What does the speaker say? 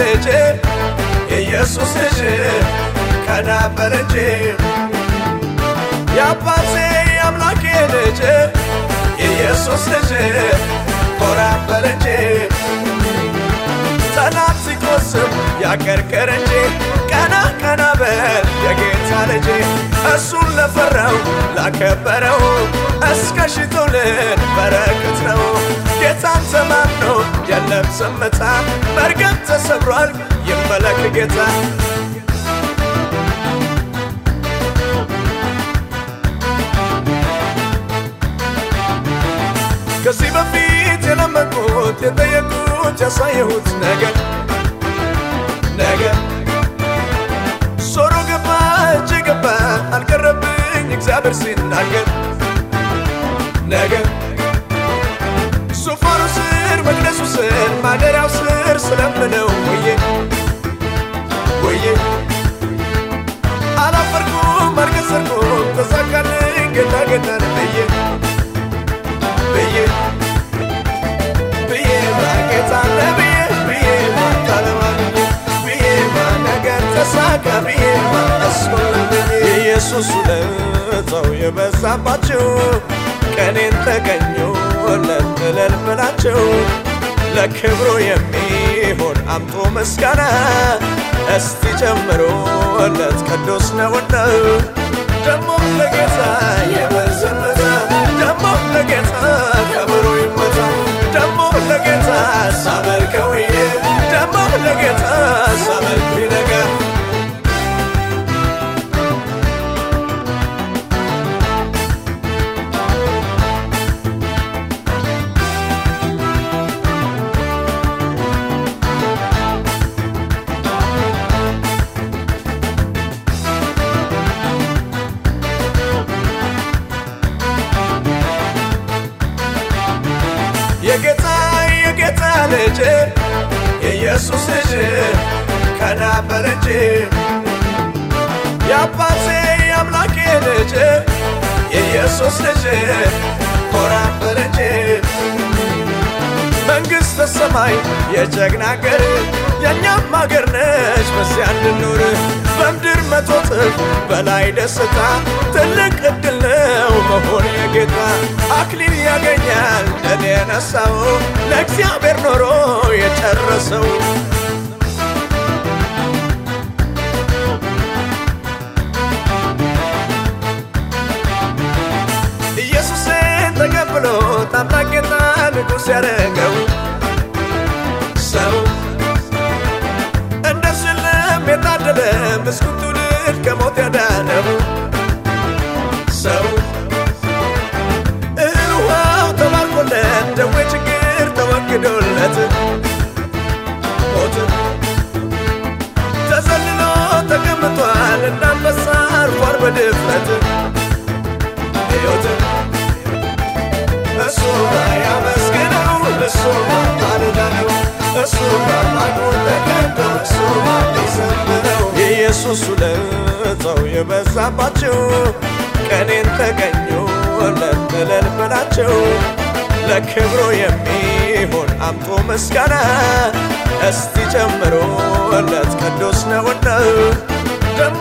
ልጅ የኢየሱስ ልጅ ከናበር እንጂ። የአባቴ የአምላኬ ልጅ የኢየሱስ ልጅ ኮራበር እንጂ። ጠላት ሲቆስም ያቀርቅር እንጂ። ቀና ቀና በል የጌታ ልጅ እሱን ለፈራው ላከበረው እስከ ትውልድ በረከት ነው። ጌታን ተማምኖ የለም ዝምታ፣ መርገም ተሰብሯል። ይመለክ ጌታ። ከዚህ በፊት የለመንኩት የጠየቁት ያሳየሁት ነገር ነገር ዞሮ ገባ እጅ ገባ አልቀረብኝ እግዚአብሔር ሲናገር ነገር ስር ማደሪያው ስር ስለምነው ውዬ ውዬ አላፈርኩም አልከሰርኩም ተሳካልኝ ጌታ ጌታን ብዬ ብዬ ብዬ ጌታ ብዬ ብዬ ታለማግኘ ብዬ ነገር ተሳካ ብዬ የኢየሱስ ውለታው የበዛባቸው ቀኔን ተገኙ ለትለል ብላቸው ለክብሩ የሚሆን አምጦ ምስጋና እስቲ ጨምሮለት ቅዱስ ነውና። ደሞ ለጌታ የበዘመታ ደሞ ለጌታ ከብሩ ይመታ ደሞ ለጌታ ሳመልከው ደሞ ለጌታ ሳመልክ ልጅ የኢየሱስ ልጅ ከናበር እንጂ። የአባቴ የአምላኬ ልጅ የኢየሱስ ልጅ ኮራበር እንጂ። መንግሥተ ሰማይ የጀግና አገር የእኛም አገር ነች። በዚያ እንድኖር መቶ እጥፍ በላይ ደስታ ትልቅ ዕድል ነው መሆን የጌታ አክሊል ያገኛል። ድል የነሳው ለእግዚአብሔር ኖሮ የጨረሰው ኢየሱስን ተቀብሎ ታላቅ ጌታ ንጉሥ ያደረገው ሰው እንደ ስለም የታደለ ምስጉን ተባርኮለት ደዌ ችግር ተወግዶለት ሞት ተዘልሎ ተቀምጧል እንዳንበሳ አርፏል በድፍረት ሕይወት። እሱ ያመስግነው እሱ አልዳነው እሱ አምላኩ ተገዶ እሱ ሊዘምረው የኢየሱስ ውለታው የበዛባቸው ቀኔን ተገኙ ለትለል ብላቸው ለክብሩ የሚሆን አምጦ ምስጋና። እስቲ ጨምሮለት ቅዱስ ነውና ደሞ